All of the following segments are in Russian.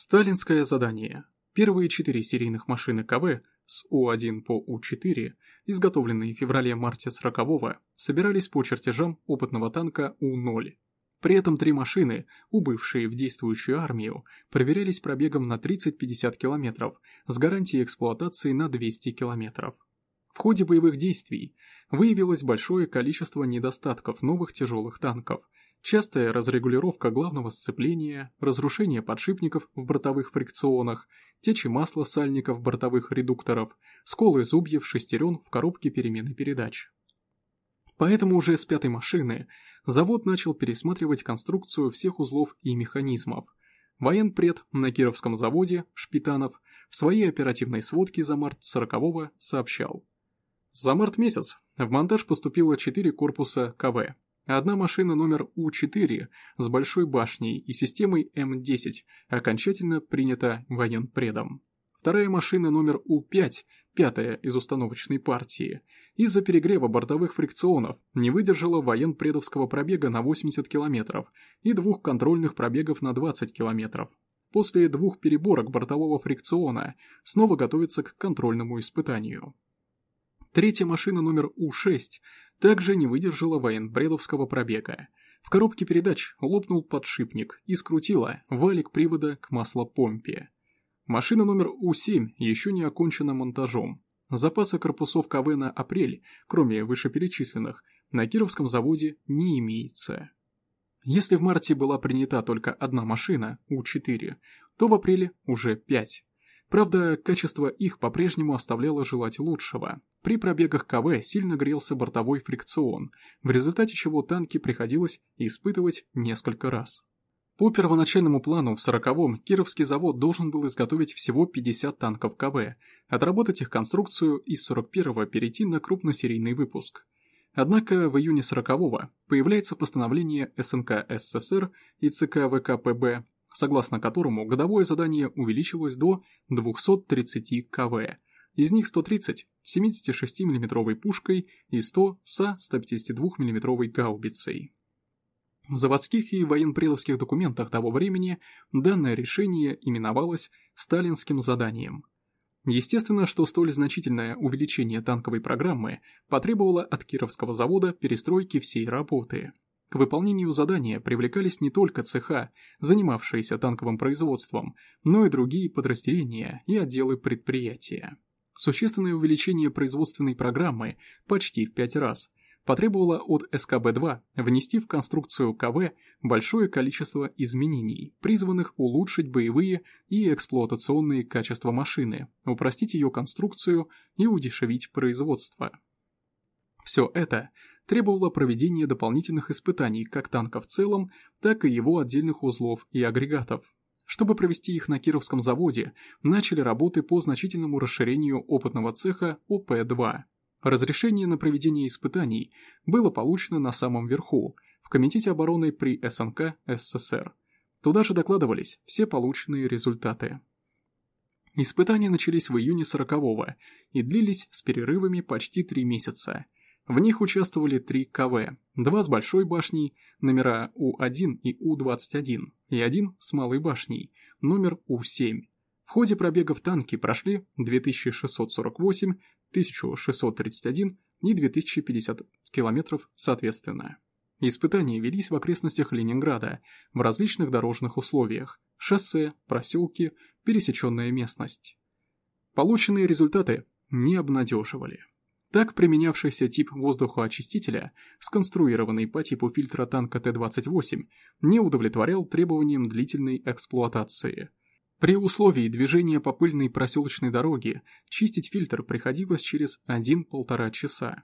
Сталинское задание. Первые четыре серийных машины КВ с У-1 по У-4, изготовленные в феврале-марте 40-го, собирались по чертежам опытного танка У-0. При этом три машины, убывшие в действующую армию, проверялись пробегом на 30-50 км с гарантией эксплуатации на 200 км. В ходе боевых действий выявилось большое количество недостатков новых тяжелых танков, частая разрегулировка главного сцепления, разрушение подшипников в бортовых фрикционах, течи масла сальников бортовых редукторов, сколы зубьев шестерен в коробке перемены передач. Поэтому уже с пятой машины завод начал пересматривать конструкцию всех узлов и механизмов. Военпред на Кировском заводе Шпитанов в своей оперативной сводке за март 40-го сообщал. За март месяц в монтаж поступило 4 корпуса КВ. Одна машина номер У-4 с большой башней и системой М-10 окончательно принята военпредом. Вторая машина номер У-5, пятая из установочной партии, из-за перегрева бортовых фрикционов не выдержала военпредовского пробега на 80 км и двух контрольных пробегов на 20 км. После двух переборок бортового фрикциона снова готовится к контрольному испытанию. Третья машина номер У-6 также не выдержала военбредовского пробега. В коробке передач лопнул подшипник и скрутила валик привода к маслопомпе. Машина номер У-7 еще не окончена монтажом. Запаса корпусов КВ на апрель, кроме вышеперечисленных, на Кировском заводе не имеется. Если в марте была принята только одна машина, У-4, то в апреле уже пять. Правда, качество их по-прежнему оставляло желать лучшего. При пробегах КВ сильно грелся бортовой фрикцион, в результате чего танки приходилось испытывать несколько раз. По первоначальному плану в 40-м Кировский завод должен был изготовить всего 50 танков КВ, отработать их конструкцию и с 41-го перейти на крупносерийный выпуск. Однако в июне 40-го появляется постановление СНК СССР и ЦК ВКПБ согласно которому годовое задание увеличилось до 230 КВ, из них 130 с 76 мм пушкой и 100 со 152 мм гаубицей. В заводских и военпредовских документах того времени данное решение именовалось «сталинским заданием». Естественно, что столь значительное увеличение танковой программы потребовало от Кировского завода перестройки всей работы – к выполнению задания привлекались не только цеха, занимавшиеся танковым производством, но и другие подразделения и отделы предприятия. Существенное увеличение производственной программы почти в пять раз потребовало от СКБ-2 внести в конструкцию КВ большое количество изменений, призванных улучшить боевые и эксплуатационные качества машины, упростить ее конструкцию и удешевить производство. Все это требовало проведения дополнительных испытаний как танка в целом, так и его отдельных узлов и агрегатов. Чтобы провести их на Кировском заводе, начали работы по значительному расширению опытного цеха ОП-2. Разрешение на проведение испытаний было получено на самом верху, в Комитете обороны при СНК СССР. Туда же докладывались все полученные результаты. Испытания начались в июне 40-го и длились с перерывами почти три месяца – в них участвовали три КВ, два с большой башней, номера У-1 и У-21, и один с малой башней, номер У-7. В ходе пробегов танки прошли 2648, 1631 и 2050 километров соответственно. Испытания велись в окрестностях Ленинграда в различных дорожных условиях – шоссе, проселки, пересеченная местность. Полученные результаты не обнадеживали. Так применявшийся тип воздухоочистителя, сконструированный по типу фильтра танка Т-28, не удовлетворял требованиям длительной эксплуатации. При условии движения по пыльной проселочной дороге чистить фильтр приходилось через 1-1,5 часа.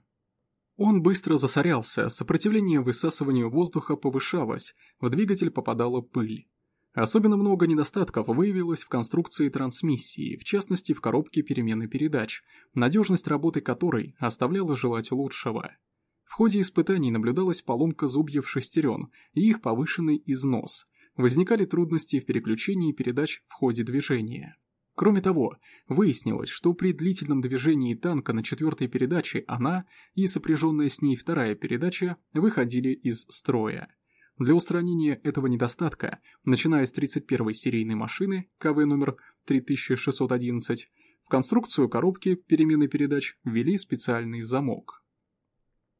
Он быстро засорялся, сопротивление высасыванию воздуха повышалось, в двигатель попадала пыль. Особенно много недостатков выявилось в конструкции трансмиссии, в частности в коробке перемены передач, надежность работы которой оставляла желать лучшего. В ходе испытаний наблюдалась поломка зубьев шестерен и их повышенный износ. Возникали трудности в переключении передач в ходе движения. Кроме того, выяснилось, что при длительном движении танка на четвертой передаче она и сопряженная с ней вторая передача выходили из строя. Для устранения этого недостатка, начиная с 31-й серийной машины КВ номер 3611, в конструкцию коробки перемены передач ввели специальный замок.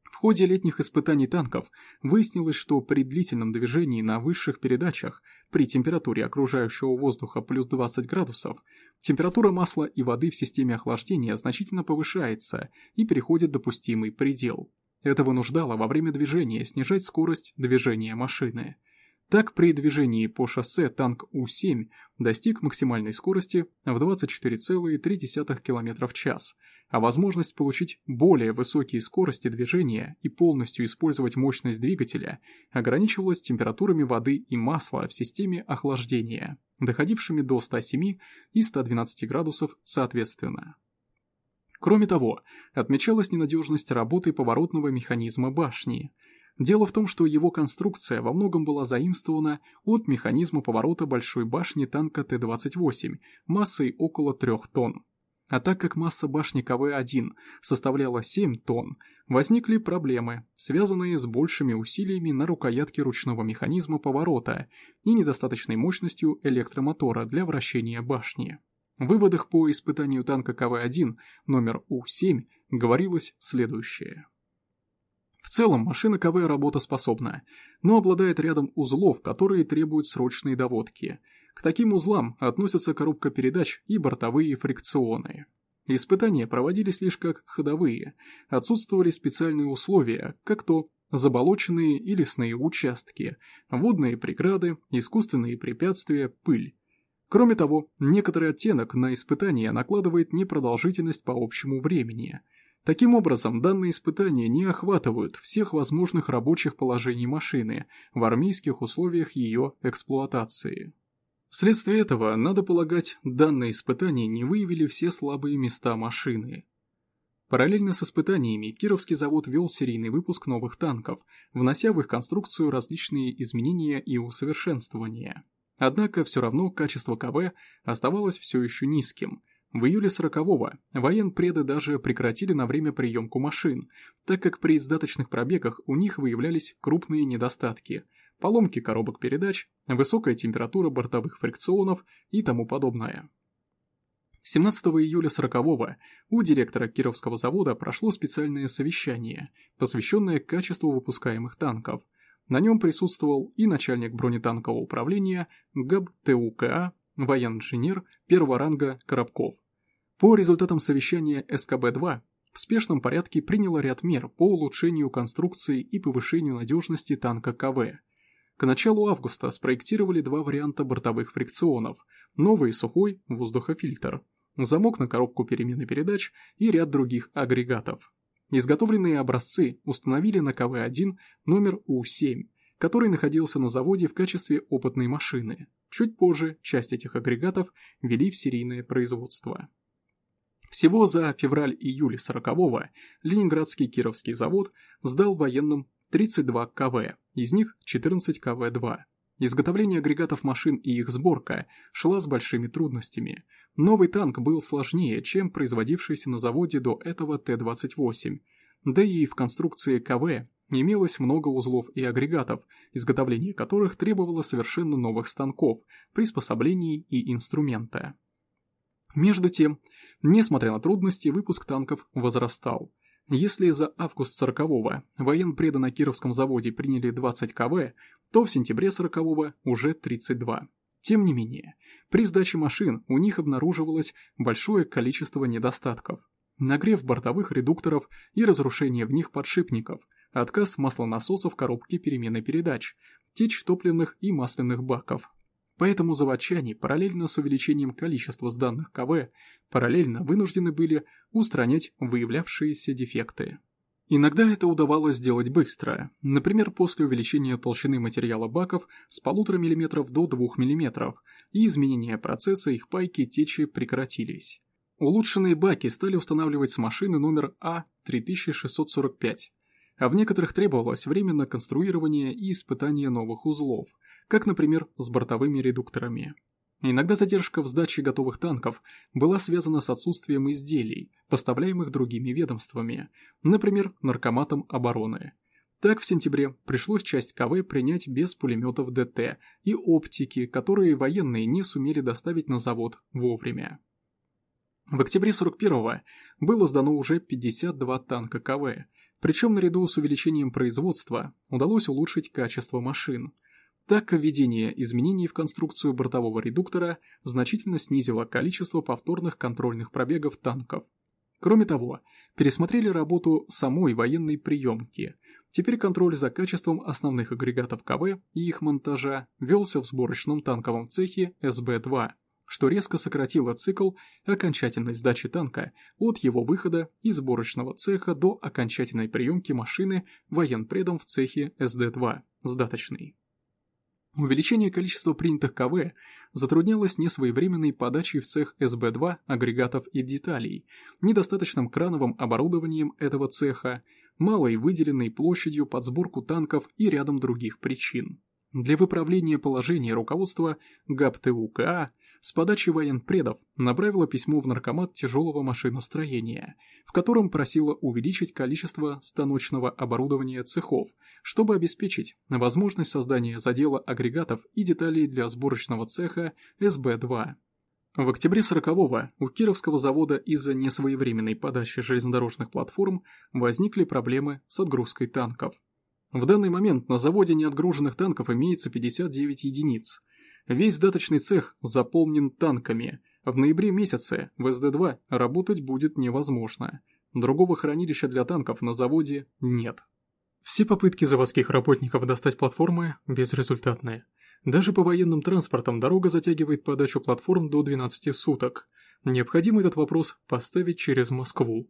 В ходе летних испытаний танков выяснилось, что при длительном движении на высших передачах при температуре окружающего воздуха плюс 20 градусов температура масла и воды в системе охлаждения значительно повышается и переходит допустимый предел. Это вынуждало во время движения снижать скорость движения машины. Так, при движении по шоссе танк У-7 достиг максимальной скорости в 24,3 км в час, а возможность получить более высокие скорости движения и полностью использовать мощность двигателя ограничивалась температурами воды и масла в системе охлаждения, доходившими до 107 и 112 градусов соответственно. Кроме того, отмечалась ненадежность работы поворотного механизма башни – Дело в том, что его конструкция во многом была заимствована от механизма поворота большой башни танка Т-28 массой около 3 тонн. А так как масса башни КВ-1 составляла 7 тонн, возникли проблемы, связанные с большими усилиями на рукоятке ручного механизма поворота и недостаточной мощностью электромотора для вращения башни. В выводах по испытанию танка КВ-1 номер У-7 говорилось следующее. В целом машина КВ работоспособна, но обладает рядом узлов, которые требуют срочной доводки. К таким узлам относятся коробка передач и бортовые фрикционы. Испытания проводились лишь как ходовые, отсутствовали специальные условия, как то заболоченные и лесные участки, водные преграды, искусственные препятствия, пыль. Кроме того, некоторый оттенок на испытания накладывает непродолжительность по общему времени – Таким образом, данные испытания не охватывают всех возможных рабочих положений машины в армейских условиях ее эксплуатации. Вследствие этого, надо полагать, данные испытания не выявили все слабые места машины. Параллельно с испытаниями Кировский завод вел серийный выпуск новых танков, внося в их конструкцию различные изменения и усовершенствования. Однако все равно качество КВ оставалось все еще низким – в июле 40-го военпреды даже прекратили на время приемку машин, так как при издаточных пробегах у них выявлялись крупные недостатки – поломки коробок передач, высокая температура бортовых фрикционов и тому подобное. 17 июля 40-го у директора Кировского завода прошло специальное совещание, посвященное качеству выпускаемых танков. На нем присутствовал и начальник бронетанкового управления ГАБ ТУКА военный-инженер первого ранга Коробков. По результатам совещания СКБ-2 в спешном порядке приняло ряд мер по улучшению конструкции и повышению надежности танка КВ. К началу августа спроектировали два варианта бортовых фрикционов, новый сухой воздухофильтр, замок на коробку перемены передач и ряд других агрегатов. Изготовленные образцы установили на КВ-1 номер У-7, который находился на заводе в качестве опытной машины. Чуть позже часть этих агрегатов ввели в серийное производство. Всего за февраль-июль 40-го Ленинградский Кировский завод сдал военным 32 КВ, из них 14 КВ-2. Изготовление агрегатов машин и их сборка шла с большими трудностями. Новый танк был сложнее, чем производившийся на заводе до этого Т-28. Да и в конструкции КВ имелось много узлов и агрегатов, изготовление которых требовало совершенно новых станков, приспособлений и инструмента. Между тем, несмотря на трудности, выпуск танков возрастал. Если за август 40-го военпреды на Кировском заводе приняли 20 КВ, то в сентябре 40-го уже 32. Тем не менее, при сдаче машин у них обнаруживалось большое количество недостатков. Нагрев бортовых редукторов и разрушение в них подшипников – отказ маслонасосов коробки перемены передач, течь топливных и масляных баков. Поэтому заводчане параллельно с увеличением количества сданных КВ параллельно вынуждены были устранять выявлявшиеся дефекты. Иногда это удавалось сделать быстро, например, после увеличения толщины материала баков с 1,5 мм до 2 мм, и изменения процесса их пайки течи прекратились. Улучшенные баки стали устанавливать с машины номер А3645, а в некоторых требовалось время на конструирование и испытание новых узлов, как, например, с бортовыми редукторами. Иногда задержка в сдаче готовых танков была связана с отсутствием изделий, поставляемых другими ведомствами, например, наркоматом обороны. Так в сентябре пришлось часть КВ принять без пулеметов ДТ и оптики, которые военные не сумели доставить на завод вовремя. В октябре 41-го было сдано уже 52 танка КВ, причем наряду с увеличением производства удалось улучшить качество машин. Так, введение изменений в конструкцию бортового редуктора значительно снизило количество повторных контрольных пробегов танков. Кроме того, пересмотрели работу самой военной приемки. Теперь контроль за качеством основных агрегатов КВ и их монтажа велся в сборочном танковом цехе СБ-2 что резко сократило цикл окончательной сдачи танка от его выхода из сборочного цеха до окончательной приемки машины военпредом в цехе СД-2, сдаточный. Увеличение количества принятых КВ затруднялось несвоевременной подачей в цех СБ-2 агрегатов и деталей, недостаточным крановым оборудованием этого цеха, малой выделенной площадью под сборку танков и рядом других причин. Для выправления положения руководства ГАП-ТУКА с подачи военпредов направила письмо в наркомат тяжелого машиностроения, в котором просила увеличить количество станочного оборудования цехов, чтобы обеспечить возможность создания задела агрегатов и деталей для сборочного цеха СБ-2. В октябре 40-го у Кировского завода из-за несвоевременной подачи железнодорожных платформ возникли проблемы с отгрузкой танков. В данный момент на заводе неотгруженных танков имеется 59 единиц – Весь даточный цех заполнен танками. В ноябре месяце в СД-2 работать будет невозможно. Другого хранилища для танков на заводе нет. Все попытки заводских работников достать платформы безрезультатные. Даже по военным транспортам дорога затягивает подачу платформ до 12 суток. Необходимо этот вопрос поставить через Москву.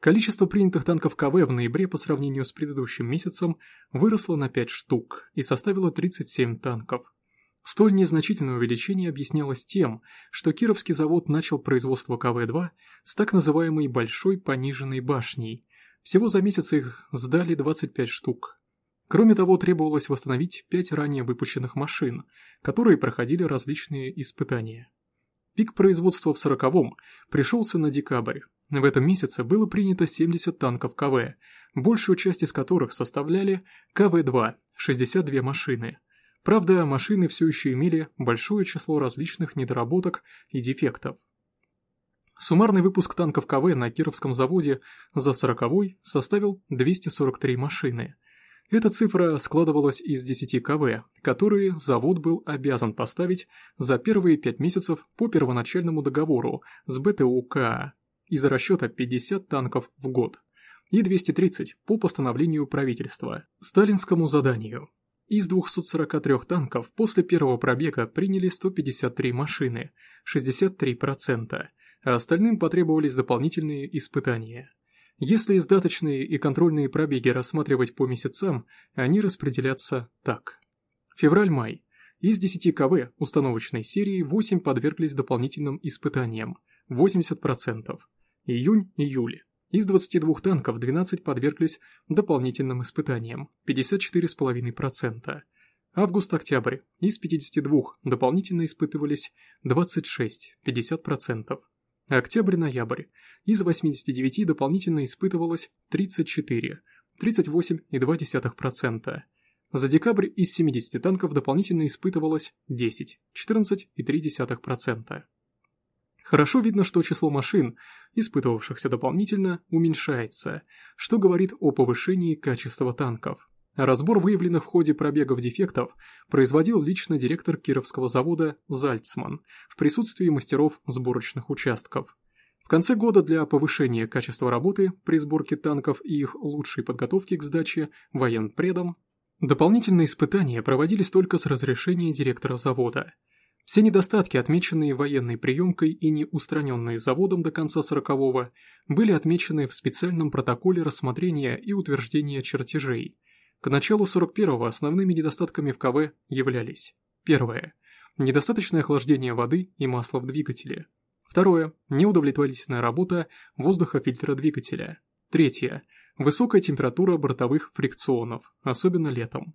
Количество принятых танков КВ в ноябре по сравнению с предыдущим месяцем выросло на 5 штук и составило 37 танков. Столь незначительное увеличение объяснялось тем, что Кировский завод начал производство КВ-2 с так называемой «большой пониженной башней». Всего за месяц их сдали 25 штук. Кроме того, требовалось восстановить 5 ранее выпущенных машин, которые проходили различные испытания. Пик производства в 40-м пришелся на декабрь. В этом месяце было принято 70 танков КВ, большую часть из которых составляли КВ-2, 62 машины – Правда, машины все еще имели большое число различных недоработок и дефектов. Суммарный выпуск танков КВ на Кировском заводе за 40-й составил 243 машины. Эта цифра складывалась из 10 КВ, которые завод был обязан поставить за первые 5 месяцев по первоначальному договору с БТУ КА из расчета 50 танков в год и 230 по постановлению правительства, сталинскому заданию. Из 243 танков после первого пробега приняли 153 машины, 63%, а остальным потребовались дополнительные испытания. Если издаточные и контрольные пробеги рассматривать по месяцам, они распределятся так. Февраль-май. Из 10 КВ установочной серии 8 подверглись дополнительным испытаниям, 80%. Июнь-июль. Из 22 танков 12 подверглись дополнительным испытаниям, 54,5%. Август-октябрь. Из 52 дополнительно испытывались 26, 50%. Октябрь-ноябрь. Из 89 дополнительно испытывалось 34, 38,2%. За декабрь из 70 танков дополнительно испытывалось 10, 14,3%. Хорошо видно, что число машин, испытывавшихся дополнительно, уменьшается, что говорит о повышении качества танков. Разбор выявленных в ходе пробегов дефектов производил лично директор Кировского завода Зальцман в присутствии мастеров сборочных участков. В конце года для повышения качества работы при сборке танков и их лучшей подготовки к сдаче военпредом дополнительные испытания проводились только с разрешения директора завода – все недостатки, отмеченные военной приемкой и не устраненные заводом до конца 40-го, были отмечены в специальном протоколе рассмотрения и утверждения чертежей. К началу 41-го основными недостатками в КВ являлись Первое. Недостаточное охлаждение воды и масла в двигателе. Второе. Неудовлетворительная работа воздухофильтра двигателя. Третье. Высокая температура бортовых фрикционов, особенно летом.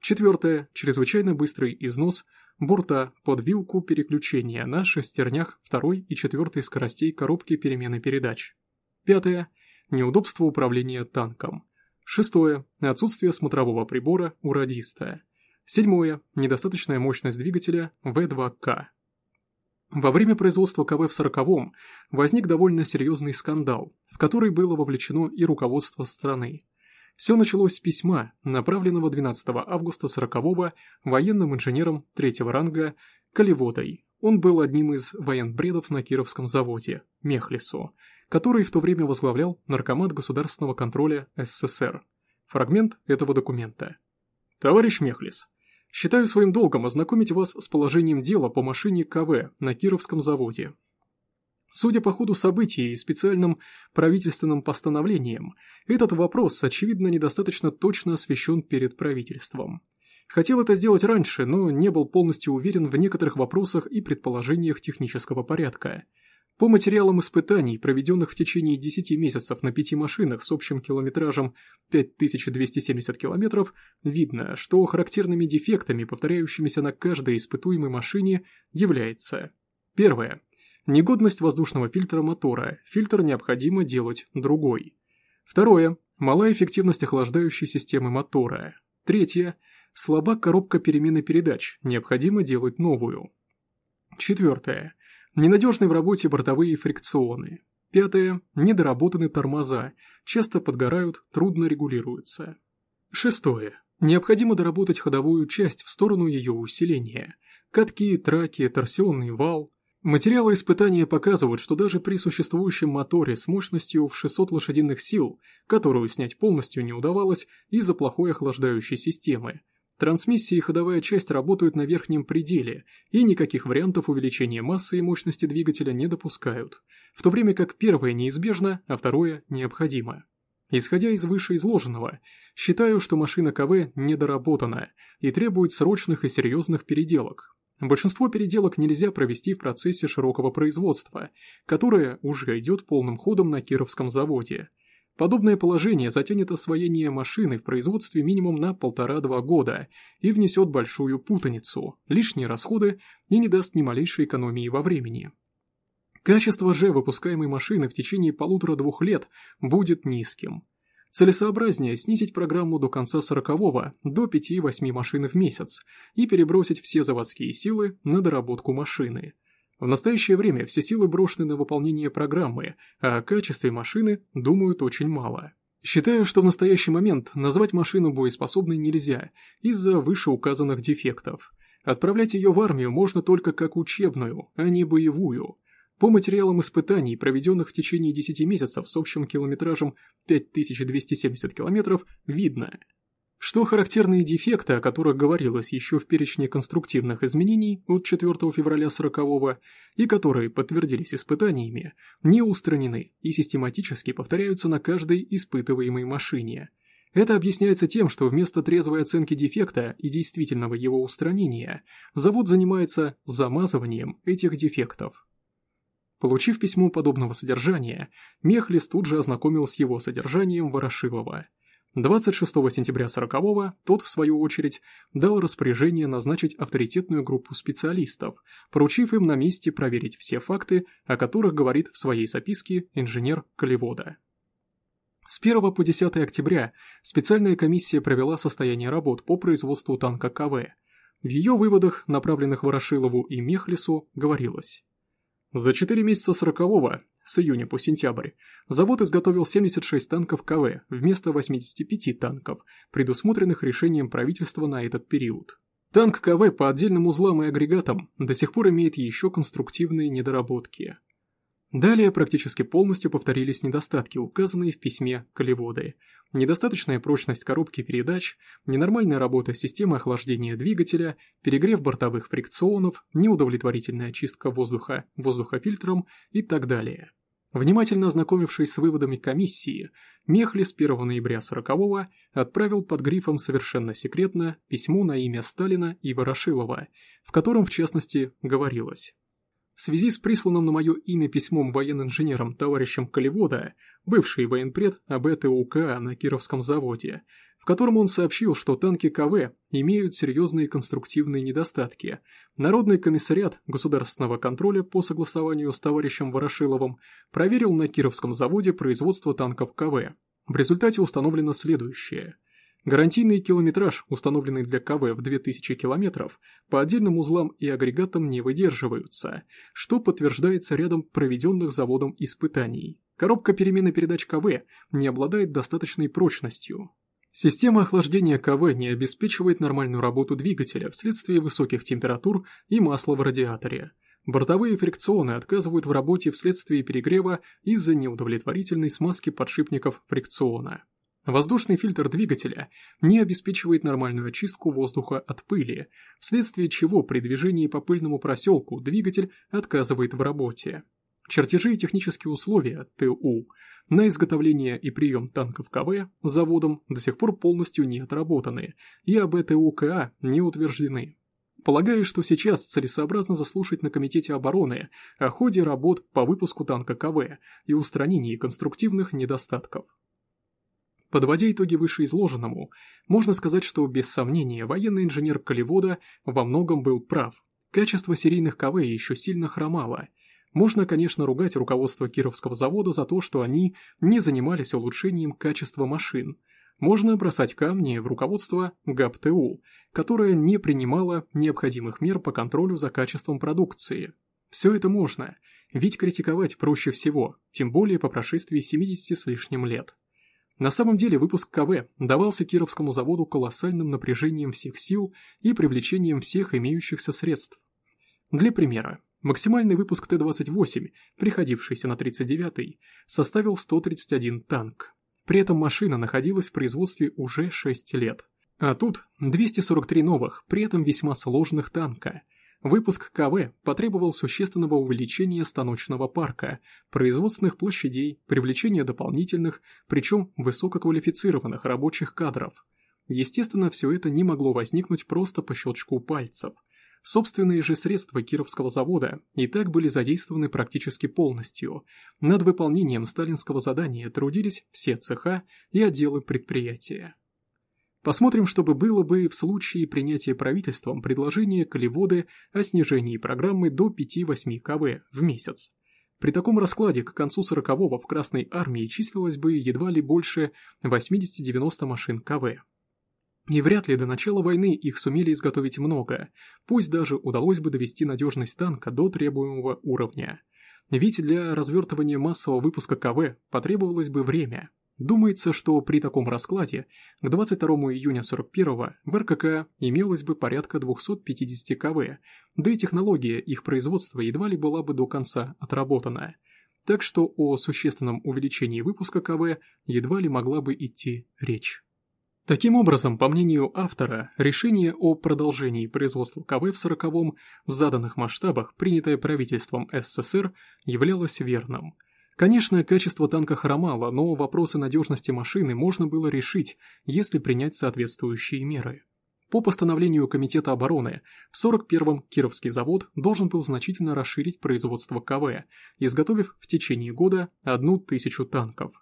Четвертое. Чрезвычайно быстрый износ – борта под вилку переключения на шестернях второй и четвертой скоростей коробки перемены передач. Пятое. Неудобство управления танком. Шестое. Отсутствие смотрового прибора у радиста. Седьмое. Недостаточная мощность двигателя В2К. Во время производства КВ в 40-м возник довольно серьезный скандал, в который было вовлечено и руководство страны. Все началось с письма, направленного 12 августа 40-го военным инженером третьего ранга Колеводой. Он был одним из военбредов на Кировском заводе, Мехлису, который в то время возглавлял Наркомат государственного контроля СССР. Фрагмент этого документа. Товарищ Мехлис, считаю своим долгом ознакомить вас с положением дела по машине КВ на Кировском заводе. Судя по ходу событий и специальным правительственным постановлениям, этот вопрос, очевидно, недостаточно точно освещен перед правительством. Хотел это сделать раньше, но не был полностью уверен в некоторых вопросах и предположениях технического порядка. По материалам испытаний, проведенных в течение 10 месяцев на пяти машинах с общим километражем 5270 километров, видно, что характерными дефектами, повторяющимися на каждой испытуемой машине, является Первое. Негодность воздушного фильтра мотора. Фильтр необходимо делать другой. Второе. Малая эффективность охлаждающей системы мотора. Третье. Слаба коробка перемены передач. Необходимо делать новую. Четвертое. Ненадежны в работе бортовые фрикционы. Пятое. Недоработаны тормоза. Часто подгорают, трудно регулируются. Шестое. Необходимо доработать ходовую часть в сторону ее усиления. Катки, траки, торсионный вал, Материалы испытания показывают, что даже при существующем моторе с мощностью в 600 лошадиных сил, которую снять полностью не удавалось из-за плохой охлаждающей системы, трансмиссия и ходовая часть работают на верхнем пределе, и никаких вариантов увеличения массы и мощности двигателя не допускают, в то время как первое неизбежно, а второе необходимо. Исходя из вышеизложенного, считаю, что машина КВ недоработана и требует срочных и серьезных переделок, Большинство переделок нельзя провести в процессе широкого производства, которое уже идет полным ходом на Кировском заводе. Подобное положение затянет освоение машины в производстве минимум на полтора-два года и внесет большую путаницу, лишние расходы и не даст ни малейшей экономии во времени. Качество же выпускаемой машины в течение полутора-двух лет будет низким. Целесообразнее снизить программу до конца 40-го до 5-8 машин в месяц и перебросить все заводские силы на доработку машины. В настоящее время все силы брошены на выполнение программы, а о качестве машины думают очень мало. Считаю, что в настоящий момент назвать машину боеспособной нельзя из-за вышеуказанных дефектов. Отправлять ее в армию можно только как учебную, а не боевую – по материалам испытаний, проведенных в течение 10 месяцев с общим километражем 5270 километров, видно, что характерные дефекты, о которых говорилось еще в перечне конструктивных изменений от 4 февраля 40 и которые подтвердились испытаниями, не устранены и систематически повторяются на каждой испытываемой машине. Это объясняется тем, что вместо трезвой оценки дефекта и действительного его устранения, завод занимается замазыванием этих дефектов. Получив письмо подобного содержания, Мехлис тут же ознакомил с его содержанием Ворошилова. 26 сентября 40-го тот, в свою очередь, дал распоряжение назначить авторитетную группу специалистов, поручив им на месте проверить все факты, о которых говорит в своей записке инженер Колевода. С 1 по 10 октября специальная комиссия провела состояние работ по производству танка КВ. В ее выводах, направленных Ворошилову и Мехлису, говорилось за 4 месяца сорокового, с июня по сентябрь, завод изготовил 76 танков КВ вместо 85 танков, предусмотренных решением правительства на этот период. Танк КВ по отдельным узлам и агрегатам до сих пор имеет еще конструктивные недоработки. Далее практически полностью повторились недостатки, указанные в письме Колеводы. Недостаточная прочность коробки передач, ненормальная работа системы охлаждения двигателя, перегрев бортовых фрикционов, неудовлетворительная очистка воздуха воздухофильтром и так далее. Внимательно ознакомившись с выводами комиссии, Мехли с 1 ноября 40-го отправил под грифом «Совершенно секретно» письмо на имя Сталина и Ворошилова, в котором, в частности, говорилось в связи с присланным на мое имя письмом военным-инженером товарищем Колевода, бывший военпред АБ ТУК на Кировском заводе, в котором он сообщил, что танки КВ имеют серьезные конструктивные недостатки. Народный комиссариат государственного контроля по согласованию с товарищем Ворошиловым проверил на Кировском заводе производство танков КВ. В результате установлено следующее. Гарантийный километраж, установленный для КВ в 2000 км, по отдельным узлам и агрегатам не выдерживаются, что подтверждается рядом проведенных заводом испытаний. Коробка перемены передач КВ не обладает достаточной прочностью. Система охлаждения КВ не обеспечивает нормальную работу двигателя вследствие высоких температур и масла в радиаторе. Бортовые фрикционы отказывают в работе вследствие перегрева из-за неудовлетворительной смазки подшипников фрикциона. Воздушный фильтр двигателя не обеспечивает нормальную очистку воздуха от пыли, вследствие чего при движении по пыльному проселку двигатель отказывает в работе. Чертежи и технические условия ТУ на изготовление и прием танков КВ заводом до сих пор полностью не отработаны и об ЭТУКА не утверждены. Полагаю, что сейчас целесообразно заслушать на Комитете обороны о ходе работ по выпуску танка КВ и устранении конструктивных недостатков. Подводя итоги вышеизложенному, можно сказать, что без сомнения военный инженер Колевода во многом был прав. Качество серийных КВ еще сильно хромало. Можно, конечно, ругать руководство Кировского завода за то, что они не занимались улучшением качества машин. Можно бросать камни в руководство ГАПТУ, которое не принимало необходимых мер по контролю за качеством продукции. Все это можно, ведь критиковать проще всего, тем более по прошествии 70 с лишним лет. На самом деле выпуск КВ давался Кировскому заводу колоссальным напряжением всех сил и привлечением всех имеющихся средств. Для примера, максимальный выпуск Т-28, приходившийся на 39-й, составил 131 танк. При этом машина находилась в производстве уже 6 лет. А тут 243 новых, при этом весьма сложных танка, Выпуск КВ потребовал существенного увеличения станочного парка, производственных площадей, привлечения дополнительных, причем высококвалифицированных рабочих кадров. Естественно, все это не могло возникнуть просто по щелчку пальцев. Собственные же средства Кировского завода и так были задействованы практически полностью. Над выполнением сталинского задания трудились все цеха и отделы предприятия. Посмотрим, что бы было бы в случае принятия правительством предложения Колеводы о снижении программы до 5-8 КВ в месяц. При таком раскладе к концу 40-го в Красной армии числилось бы едва ли больше 80-90 машин КВ. И вряд ли до начала войны их сумели изготовить много, пусть даже удалось бы довести надежность танка до требуемого уровня. Ведь для развертывания массового выпуска КВ потребовалось бы время – Думается, что при таком раскладе к 22 июня 41 в РКК имелось бы порядка 250 КВ, да и технология их производства едва ли была бы до конца отработана. Так что о существенном увеличении выпуска КВ едва ли могла бы идти речь. Таким образом, по мнению автора, решение о продолжении производства КВ в 40-м в заданных масштабах, принятое правительством СССР, являлось верным – Конечно, качество танка хромало, но вопросы надежности машины можно было решить, если принять соответствующие меры. По постановлению Комитета обороны, в 41-м Кировский завод должен был значительно расширить производство КВ, изготовив в течение года одну тысячу танков.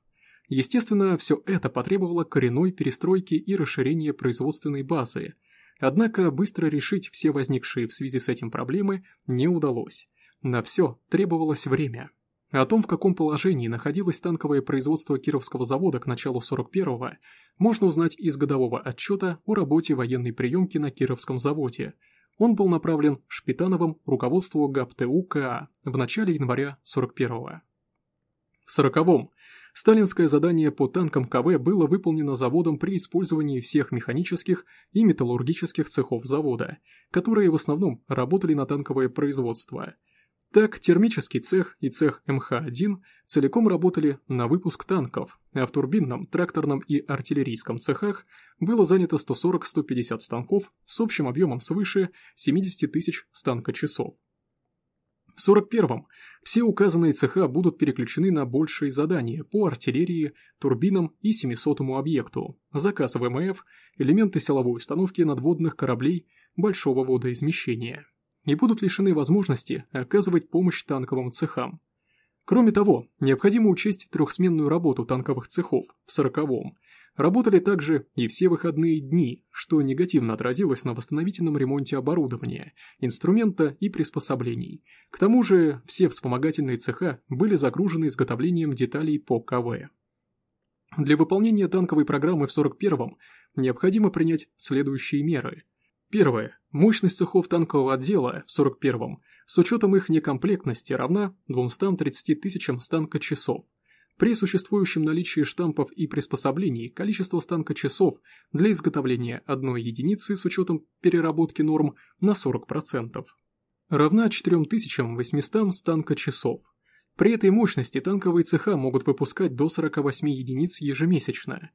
Естественно, все это потребовало коренной перестройки и расширения производственной базы. Однако быстро решить все возникшие в связи с этим проблемы не удалось. На все требовалось время. О том, в каком положении находилось танковое производство Кировского завода к началу 41-го, можно узнать из годового отчета о работе военной приемки на Кировском заводе. Он был направлен Шпитановым руководству ГАПТУ КА в начале января 41-го. В 40-м сталинское задание по танкам КВ было выполнено заводом при использовании всех механических и металлургических цехов завода, которые в основном работали на танковое производство – так, термический цех и цех МХ-1 целиком работали на выпуск танков, а в турбинном, тракторном и артиллерийском цехах было занято 140-150 станков с общим объемом свыше 70 тысяч станкочасов. В 41-м все указанные цеха будут переключены на большие задания по артиллерии, турбинам и 700-му объекту, заказ ВМФ, элементы силовой установки надводных кораблей большого водоизмещения и будут лишены возможности оказывать помощь танковым цехам. Кроме того, необходимо учесть трехсменную работу танковых цехов в 40-м. Работали также и все выходные дни, что негативно отразилось на восстановительном ремонте оборудования, инструмента и приспособлений. К тому же все вспомогательные цеха были загружены изготовлением деталей по КВ. Для выполнения танковой программы в 41-м необходимо принять следующие меры. Первое. Мощность цехов танкового отдела в 41-м с учетом их некомплектности равна 230 тысячам станка-часов. При существующем наличии штампов и приспособлений количество станка-часов для изготовления одной единицы с учетом переработки норм на 40% равна 4800 станка-часов. При этой мощности танковые цеха могут выпускать до 48 единиц ежемесячно.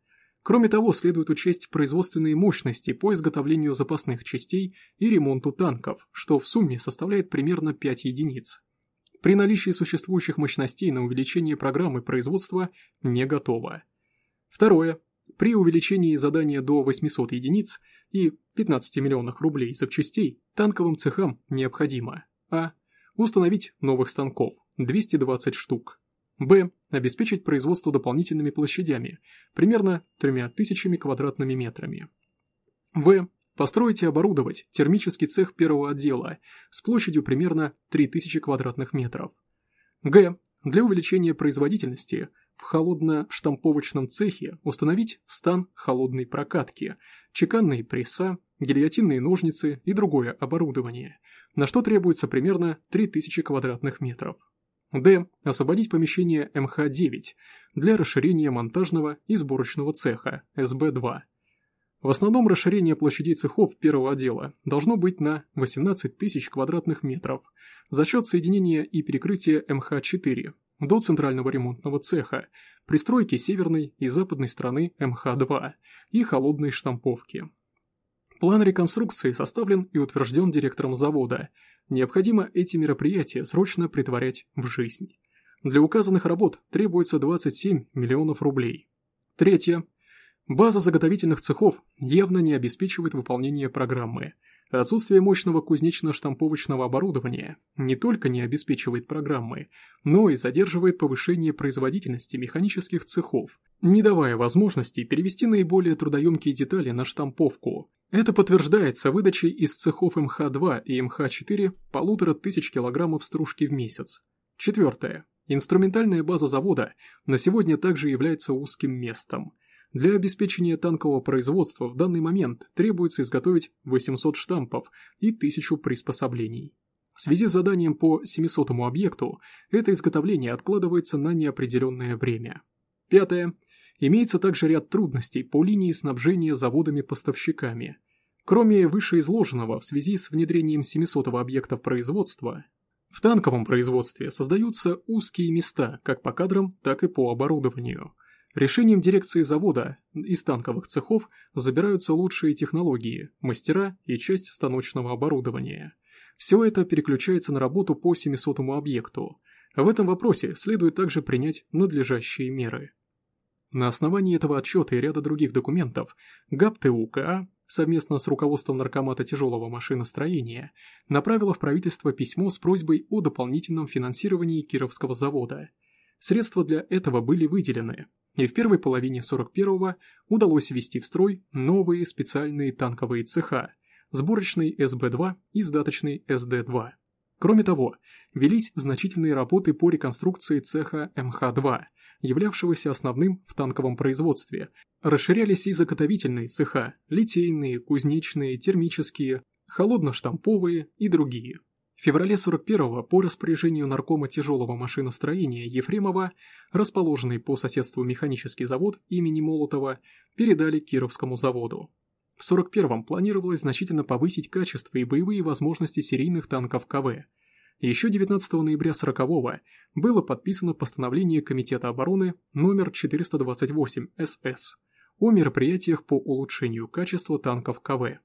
Кроме того, следует учесть производственные мощности по изготовлению запасных частей и ремонту танков, что в сумме составляет примерно 5 единиц при наличии существующих мощностей на увеличение программы производства не готово. Второе. При увеличении задания до 800 единиц и 15 миллионов рублей запчастей танковым цехам необходимо а. Установить новых станков 220 штук. Б. Обеспечить производство дополнительными площадями, примерно 3000 квадратными метрами. В. Построить и оборудовать термический цех первого отдела с площадью примерно 3000 квадратных метров. Г. Для увеличения производительности в холодно-штамповочном цехе установить стан холодной прокатки, чеканные пресса, гильотинные ножницы и другое оборудование, на что требуется примерно 3000 квадратных метров. Д. Освободить помещение МХ-9 для расширения монтажного и сборочного цеха СБ-2 в основном расширение площадей цехов первого отдела должно быть на 18 тысяч квадратных метров за счет соединения и перекрытия МХ-4 до центрального ремонтного цеха, пристройки северной и западной стороны МХ-2 и холодной штамповки. План реконструкции составлен и утвержден директором завода. Необходимо эти мероприятия срочно притворять в жизнь. Для указанных работ требуется 27 миллионов рублей. Третье. База заготовительных цехов явно не обеспечивает выполнение программы. Отсутствие мощного кузнечно-штамповочного оборудования не только не обеспечивает программы, но и задерживает повышение производительности механических цехов, не давая возможности перевести наиболее трудоемкие детали на штамповку. Это подтверждается выдачей из цехов МХ-2 и МХ-4 полутора тысяч килограммов стружки в месяц. Четвертое. Инструментальная база завода на сегодня также является узким местом – для обеспечения танкового производства в данный момент требуется изготовить 800 штампов и 1000 приспособлений. В связи с заданием по 700 объекту, это изготовление откладывается на неопределенное время. Пятое. Имеется также ряд трудностей по линии снабжения заводами-поставщиками. Кроме вышеизложенного, в связи с внедрением 700 объекта в производство, в танковом производстве создаются узкие места как по кадрам, так и по оборудованию – Решением дирекции завода из танковых цехов забираются лучшие технологии, мастера и часть станочного оборудования. Все это переключается на работу по 700 объекту. В этом вопросе следует также принять надлежащие меры. На основании этого отчета и ряда других документов ГАП ТУКА совместно с руководством Наркомата тяжелого машиностроения направила в правительство письмо с просьбой о дополнительном финансировании Кировского завода. Средства для этого были выделены, и в первой половине 41-го удалось ввести в строй новые специальные танковые цеха, сборочный СБ-2 и сдаточный СД-2. Кроме того, велись значительные работы по реконструкции цеха МХ-2, являвшегося основным в танковом производстве. Расширялись и заготовительные цеха, литейные, кузнечные, термические, холодно-штамповые и другие. В феврале 41-го по распоряжению наркома тяжелого машиностроения Ефремова, расположенный по соседству механический завод имени Молотова, передали Кировскому заводу. В 41-м планировалось значительно повысить качество и боевые возможности серийных танков КВ. Еще 19 ноября 40-го было подписано постановление Комитета обороны номер 428 СС о мероприятиях по улучшению качества танков КВ.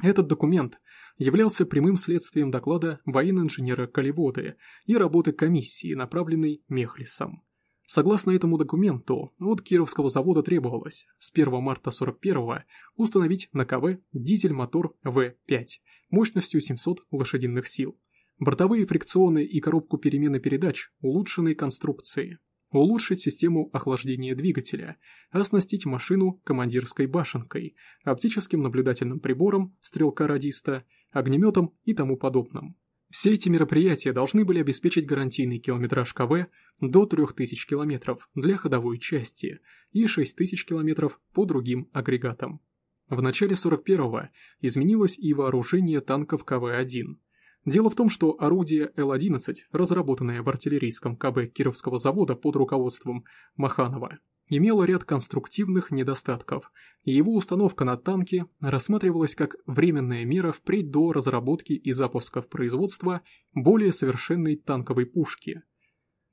Этот документ являлся прямым следствием доклада военно-инженера Каливоды и работы комиссии, направленной Мехлисом. Согласно этому документу, от Кировского завода требовалось с 1 марта 41 установить на КВ дизель-мотор В-5 мощностью 700 лошадиных сил, бортовые фрикционы и коробку перемены передач улучшенной конструкции, улучшить систему охлаждения двигателя, оснастить машину командирской башенкой, оптическим наблюдательным прибором, стрелка-радиста, огнеметом и тому подобным. Все эти мероприятия должны были обеспечить гарантийный километраж КВ до 3000 км для ходовой части и 6000 км по другим агрегатам. В начале 41-го изменилось и вооружение танков КВ-1. Дело в том, что орудие Л-11, разработанное в артиллерийском КБ Кировского завода под руководством Маханова, имело ряд конструктивных недостатков, и его установка на танке рассматривалась как временная мера впредь до разработки и запуска в производство более совершенной танковой пушки.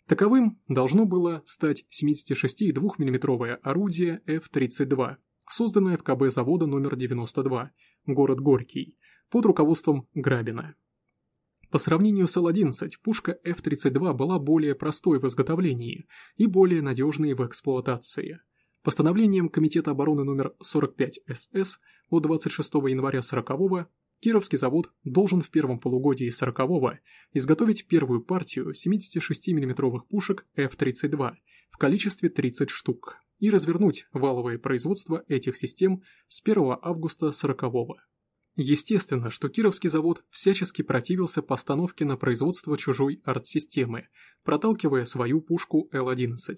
Таковым должно было стать 76,2 мм орудие F-32, созданная в КБ завода номер 92, город Горький, под руководством Грабина. По сравнению с Л-11, пушка F-32 была более простой в изготовлении и более надежной в эксплуатации. Постановлением Комитета обороны номер 45 СС от 26 января 40 Кировский завод должен в первом полугодии 40 изготовить первую партию 76 мм пушек F-32 в количестве 30 штук и развернуть валовое производство этих систем с 1 августа 40 -го. Естественно, что Кировский завод всячески противился постановке на производство чужой артсистемы, проталкивая свою пушку Л-11.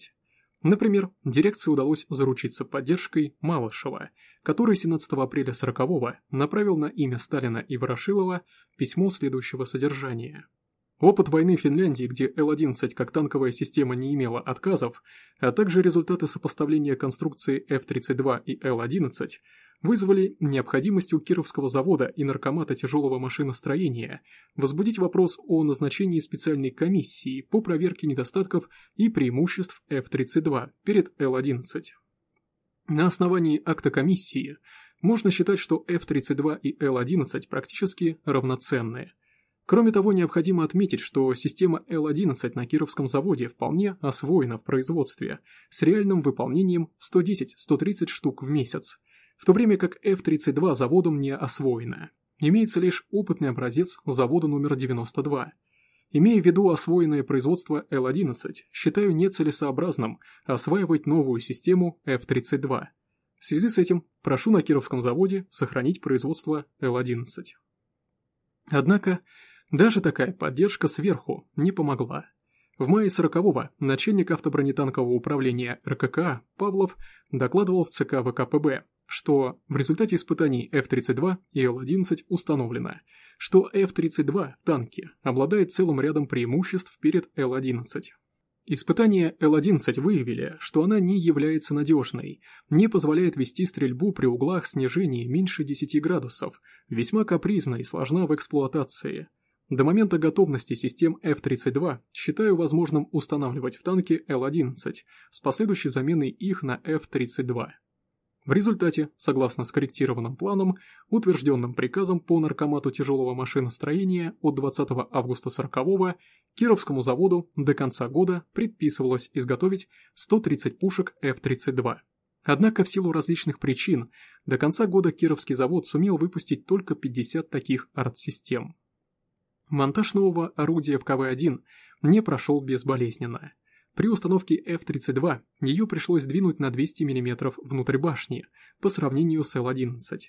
Например, дирекции удалось заручиться поддержкой Малышева, который 17 апреля 40-го направил на имя Сталина и Ворошилова письмо следующего содержания – Опыт войны Финляндии, где Л-11 как танковая система не имела отказов, а также результаты сопоставления конструкции F-32 и Л-11 вызвали необходимость у Кировского завода и наркомата тяжелого машиностроения возбудить вопрос о назначении специальной комиссии по проверке недостатков и преимуществ F-32 перед Л-11. На основании акта комиссии можно считать, что F-32 и Л-11 практически равноценные – Кроме того, необходимо отметить, что система L11 на Кировском заводе вполне освоена в производстве, с реальным выполнением 110-130 штук в месяц, в то время как F32 заводом не освоена. Имеется лишь опытный образец завода номер 92. Имея в виду освоенное производство L11, считаю нецелесообразным осваивать новую систему F32. В связи с этим прошу на Кировском заводе сохранить производство L11. Однако, даже такая поддержка сверху не помогла. В мае 40-го начальник автобронетанкового управления РККА Павлов докладывал в ЦК ВКПБ, что в результате испытаний F-32 и Л-11 установлено, что F-32 в танке обладает целым рядом преимуществ перед Л-11. Испытания Л-11 выявили, что она не является надежной, не позволяет вести стрельбу при углах снижения меньше 10 градусов, весьма капризна и сложна в эксплуатации – до момента готовности систем F-32 считаю возможным устанавливать в танке Л-11 с последующей заменой их на F-32. В результате, согласно скорректированным планам, утвержденным приказом по наркомату тяжелого машиностроения от 20 августа 40 Кировскому заводу до конца года предписывалось изготовить 130 пушек F-32. Однако в силу различных причин до конца года Кировский завод сумел выпустить только 50 таких артсистем. Монтаж нового орудия в КВ-1 не прошел безболезненно. При установке F-32 ее пришлось двинуть на 200 мм внутрь башни, по сравнению с Л-11.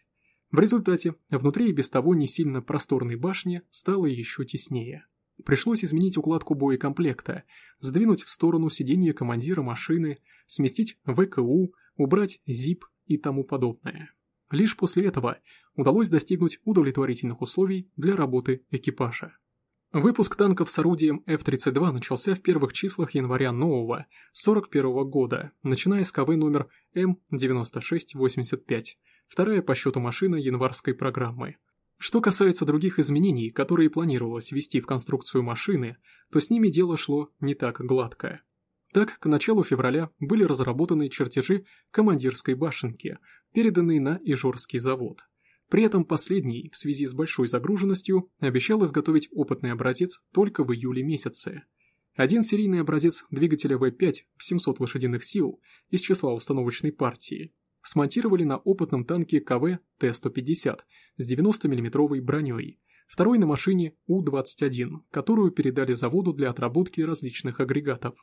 В результате, внутри и без того не сильно просторной башни стало еще теснее. Пришлось изменить укладку боекомплекта, сдвинуть в сторону сиденья командира машины, сместить ВКУ, убрать ЗИП и тому подобное. Лишь после этого удалось достигнуть удовлетворительных условий для работы экипажа. Выпуск танков с орудием F-32 начался в первых числах января нового, 41 года, начиная с КВ номер М9685, вторая по счету машина январской программы. Что касается других изменений, которые планировалось ввести в конструкцию машины, то с ними дело шло не так гладко. Так, к началу февраля были разработаны чертежи командирской башенки, переданные на Ижорский завод. При этом последний, в связи с большой загруженностью, обещал изготовить опытный образец только в июле месяце. Один серийный образец двигателя В5 в 700 лошадиных сил из числа установочной партии смонтировали на опытном танке КВ Т-150 с 90 миллиметровой броней, второй на машине У-21, которую передали заводу для отработки различных агрегатов.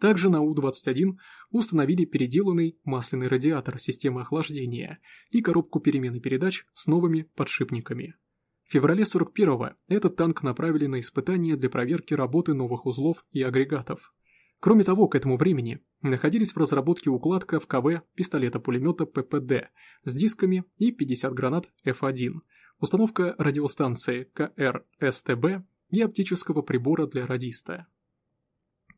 Также на У-21 установили переделанный масляный радиатор системы охлаждения и коробку перемены передач с новыми подшипниками. В феврале 41-го этот танк направили на испытания для проверки работы новых узлов и агрегатов. Кроме того, к этому времени находились в разработке укладка в КВ пистолета-пулемета ППД с дисками и 50 гранат F1, установка радиостанции КР-СТБ и оптического прибора для радиста.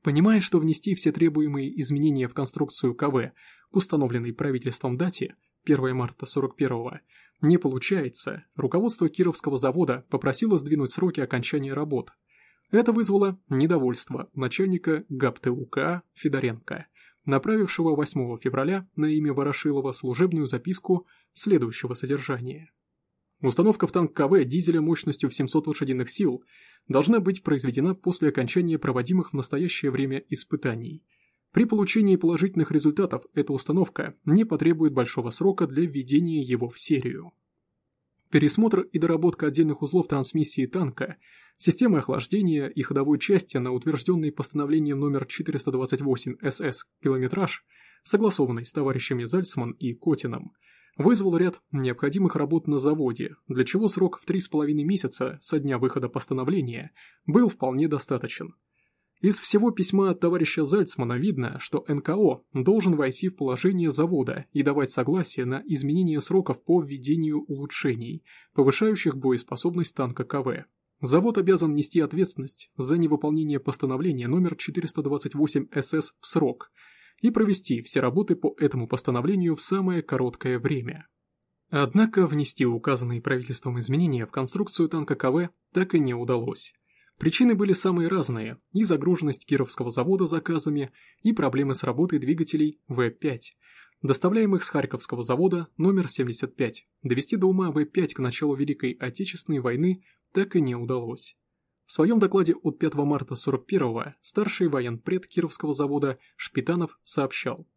Понимая, что внести все требуемые изменения в конструкцию КВ к установленной правительством дате 1 марта 41 не получается, руководство Кировского завода попросило сдвинуть сроки окончания работ. Это вызвало недовольство начальника ГАПТУК Федоренко, направившего 8 февраля на имя Ворошилова служебную записку следующего содержания. Установка в танк КВ дизеля мощностью в 700 лошадиных сил должна быть произведена после окончания проводимых в настоящее время испытаний. При получении положительных результатов эта установка не потребует большого срока для введения его в серию. Пересмотр и доработка отдельных узлов трансмиссии танка, системы охлаждения и ходовой части на утвержденный постановлением номер 428 СС километраж, согласованный с товарищами Зальцман и Котином, вызвал ряд необходимых работ на заводе, для чего срок в 3,5 месяца со дня выхода постановления был вполне достаточен. Из всего письма от товарища Зальцмана видно, что НКО должен войти в положение завода и давать согласие на изменение сроков по введению улучшений, повышающих боеспособность танка КВ. Завод обязан нести ответственность за невыполнение постановления номер 428 СС в срок – и провести все работы по этому постановлению в самое короткое время. Однако внести указанные правительством изменения в конструкцию танка КВ так и не удалось. Причины были самые разные – и загруженность Кировского завода заказами, и проблемы с работой двигателей В-5, доставляемых с Харьковского завода номер 75. Довести до ума В-5 к началу Великой Отечественной войны так и не удалось. В своем докладе от 5 марта 41-го старший военпред Кировского завода Шпитанов сообщал.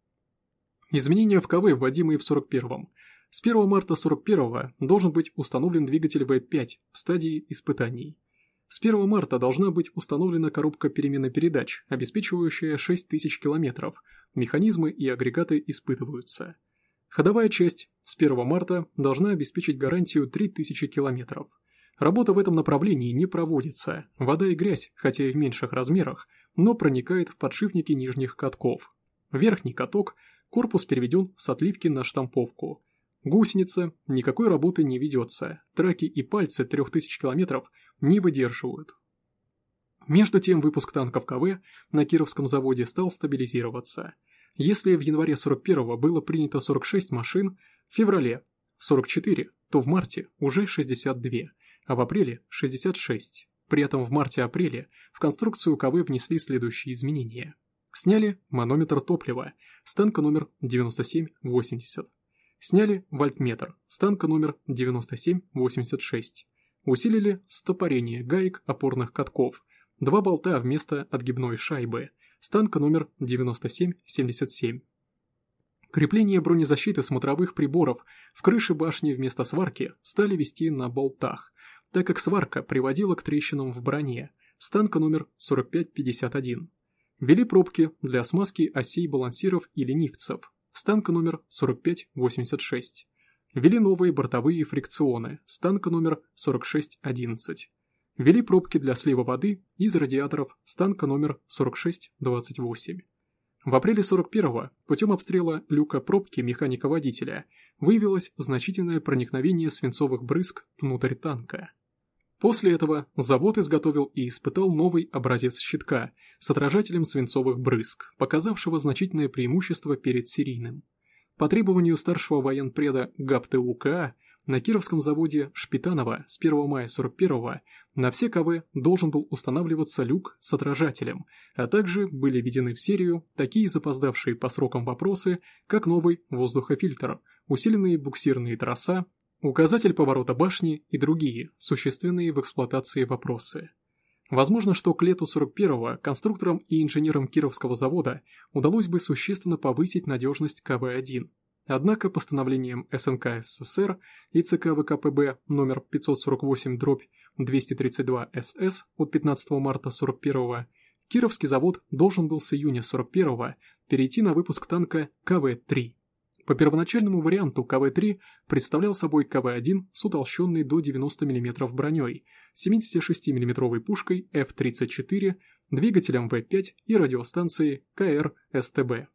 Изменения в КВ, вводимые в 41-м. С 1 марта 41-го должен быть установлен двигатель В5 в стадии испытаний. С 1 марта должна быть установлена коробка перемены передач, обеспечивающая 6000 км. Механизмы и агрегаты испытываются. Ходовая часть с 1 марта должна обеспечить гарантию 3000 км. Работа в этом направлении не проводится, вода и грязь, хотя и в меньших размерах, но проникает в подшипники нижних катков. Верхний каток, корпус переведен с отливки на штамповку. Гусеница, никакой работы не ведется, траки и пальцы 3000 км не выдерживают. Между тем выпуск танков КВ на Кировском заводе стал стабилизироваться. Если в январе 41-го было принято 46 машин, в феврале 44, то в марте уже 62 а в апреле – 66. При этом в марте-апреле в конструкцию КВ внесли следующие изменения. Сняли манометр топлива с танка номер 9780. Сняли вольтметр с танка номер 9786. Усилили стопорение гаек опорных катков. Два болта вместо отгибной шайбы с танка номер 9777. Крепление бронезащиты смотровых приборов в крыше башни вместо сварки стали вести на болтах, так как сварка приводила к трещинам в броне с танка номер 4551. Ввели пробки для смазки осей балансиров и ленивцев с танка номер 4586. Ввели новые бортовые фрикционы с танка номер 4611. Ввели пробки для слива воды из радиаторов с танка номер 4628. В апреле 41-го путем обстрела люка пробки механика-водителя выявилось значительное проникновение свинцовых брызг внутрь танка. После этого завод изготовил и испытал новый образец щитка с отражателем свинцовых брызг, показавшего значительное преимущество перед серийным. По требованию старшего военпреда ГАПТУКА на Кировском заводе Шпитанова с 1 мая 41 на все КВ должен был устанавливаться люк с отражателем, а также были введены в серию такие запоздавшие по срокам вопросы, как новый воздухофильтр, усиленные буксирные троса, указатель поворота башни и другие, существенные в эксплуатации вопросы. Возможно, что к лету 41-го конструкторам и инженерам Кировского завода удалось бы существенно повысить надежность КВ-1. Однако постановлением СНК СССР и ЦК ВКПБ номер 548-232-СС от 15 марта 41-го Кировский завод должен был с июня 41-го перейти на выпуск танка КВ-3 По первоначальному варианту КВ-3 представлял собой КВ-1 с утолщенной до 90 мм броней, 76 мм пушкой F-34, двигателем В-5 и радиостанцией КР-СТБ.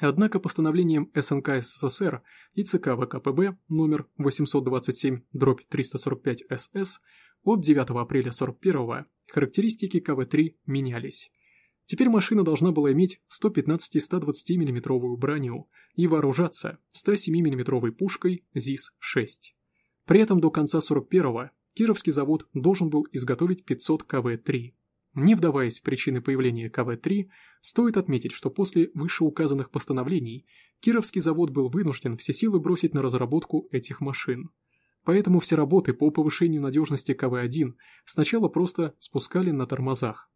Однако постановлением СНК СССР и ЦК ВКПБ номер 827-345-СС от 9 апреля 41 характеристики КВ-3 менялись. Теперь машина должна была иметь 115-120 мм броню и вооружаться 107 мм пушкой ЗИС-6. При этом до конца 41-го Кировский завод должен был изготовить 500 КВ-3. Не вдаваясь в причины появления КВ-3, стоит отметить, что после вышеуказанных постановлений Кировский завод был вынужден все силы бросить на разработку этих машин. Поэтому все работы по повышению надежности КВ-1 сначала просто спускали на тормозах.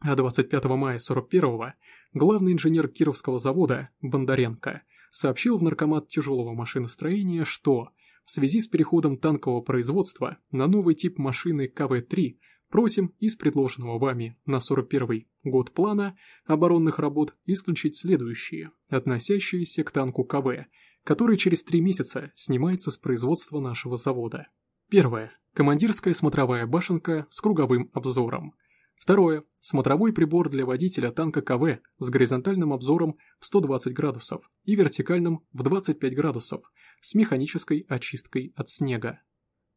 А 25 мая 41-го главный инженер Кировского завода Бондаренко сообщил в наркомат тяжелого машиностроения, что в связи с переходом танкового производства на новый тип машины КВ-3 Просим из предложенного вами на 41 год плана оборонных работ исключить следующие, относящиеся к танку КВ, который через три месяца снимается с производства нашего завода. Первое. Командирская смотровая башенка с круговым обзором. Второе. Смотровой прибор для водителя танка КВ с горизонтальным обзором в 120 градусов и вертикальным в 25 градусов с механической очисткой от снега.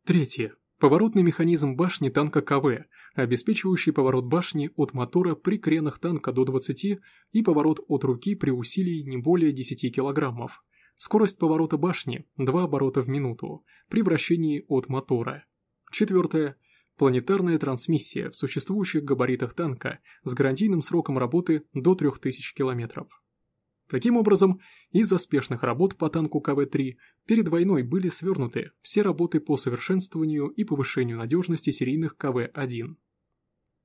Третье. Поворотный механизм башни танка КВ, обеспечивающий поворот башни от мотора при кренах танка до 20 и поворот от руки при усилии не более 10 кг. Скорость поворота башни – 2 оборота в минуту при вращении от мотора. Четвертое. Планетарная трансмиссия в существующих габаритах танка с гарантийным сроком работы до 3000 км. Таким образом, из-за спешных работ по танку КВ-3 перед войной были свернуты все работы по совершенствованию и повышению надежности серийных КВ-1.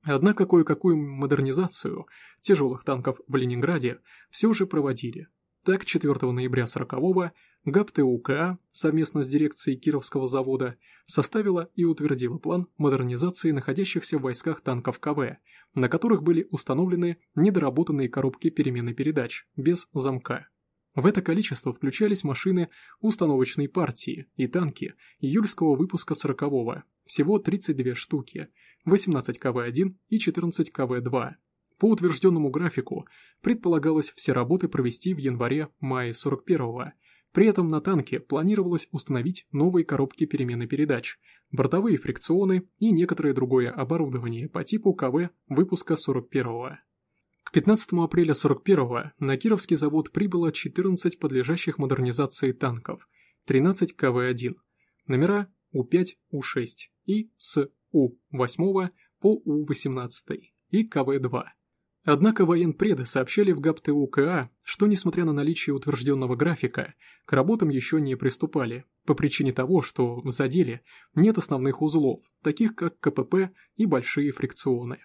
Однако кое-какую модернизацию тяжелых танков в Ленинграде все же проводили. Так, 4 ноября 40-го ГАПТУКА совместно с дирекцией Кировского завода составила и утвердила план модернизации находящихся в войсках танков КВ, на которых были установлены недоработанные коробки перемены передач без замка. В это количество включались машины установочной партии и танки июльского выпуска 40-го, всего 32 штуки, 18 КВ-1 и 14 КВ-2. По утвержденному графику предполагалось все работы провести в январе-мае 41-го, при этом на танке планировалось установить новые коробки перемены передач, бортовые фрикционы и некоторое другое оборудование по типу КВ выпуска 41-го. К 15 апреля 41-го на Кировский завод прибыло 14 подлежащих модернизации танков, 13 КВ-1, номера У-5, У-6 и с У-8 по У-18 и КВ-2. Однако военпреды сообщали в ГАПТУКА, что несмотря на наличие утвержденного графика, к работам еще не приступали, по причине того, что в заделе нет основных узлов, таких как КПП и большие фрикционы.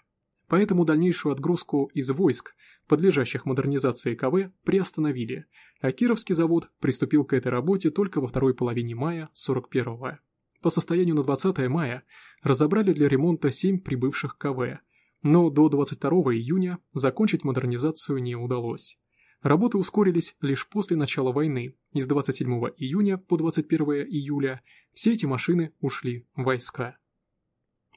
Поэтому дальнейшую отгрузку из войск, подлежащих модернизации КВ, приостановили, а Кировский завод приступил к этой работе только во второй половине мая 41-го. По состоянию на 20 мая разобрали для ремонта 7 прибывших КВ – но до 22 июня закончить модернизацию не удалось. Работы ускорились лишь после начала войны, и с 27 июня по 21 июля все эти машины ушли в войска.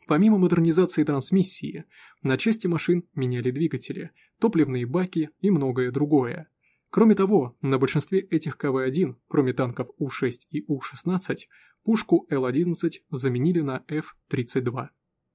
Помимо модернизации трансмиссии, на части машин меняли двигатели, топливные баки и многое другое. Кроме того, на большинстве этих КВ-1, кроме танков У-6 и У-16, пушку Л-11 заменили на Ф-32.